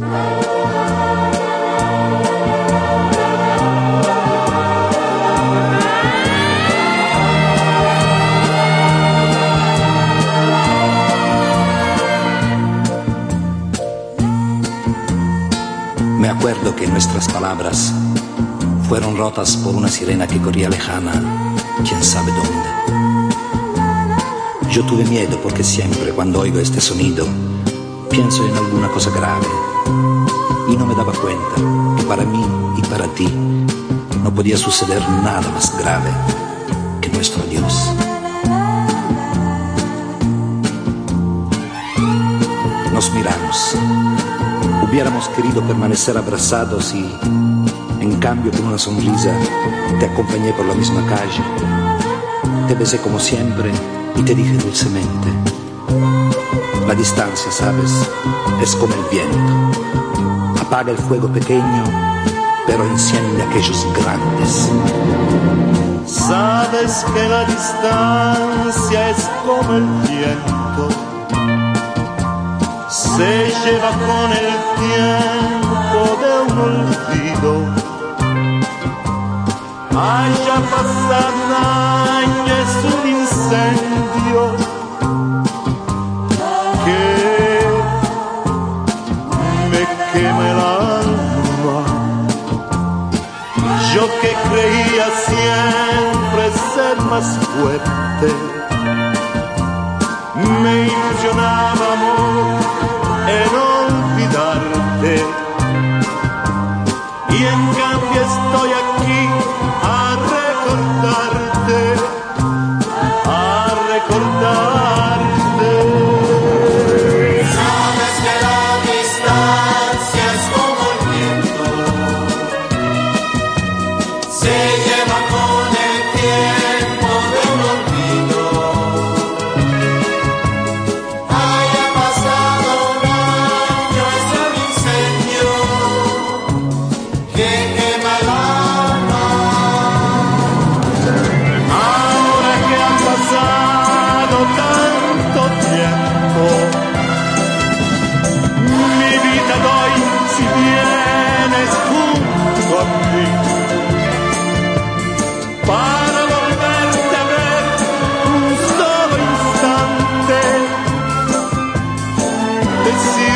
Me acuerdo que nuestras palabras fueron rotas por una sirena que corría lejana, quién sabe dónde. Yo tuve miedo porque siempre cuando oigo este sonido pienso en alguna cosa grave y no me daba cuenta que para mí y para ti no podía suceder nada más grave que nuestro Dios. Nos miramos. Hubiéramos querido permanecer abrazados y, en cambio, con una sonrisa, te acompañé por la misma calle. Te besé como siempre y te dije dulcemente, la distancia, sabes, es como el viento. Apaga el fuego pequeño, pero enciende aquellos grandes. Sabes que la distancia es como el viento. Se lleva con el tiempo de un olvido. Yo que creía siempre ser más fuerte, me ilusionaba en olvidarte. Y en cambio estoy aquí a recordarte, a recordarte. It's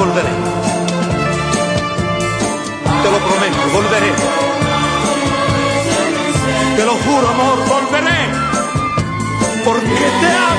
volveré. Te lo prometo, volveré. Te lo juro, amor, volveré. Porque te amo.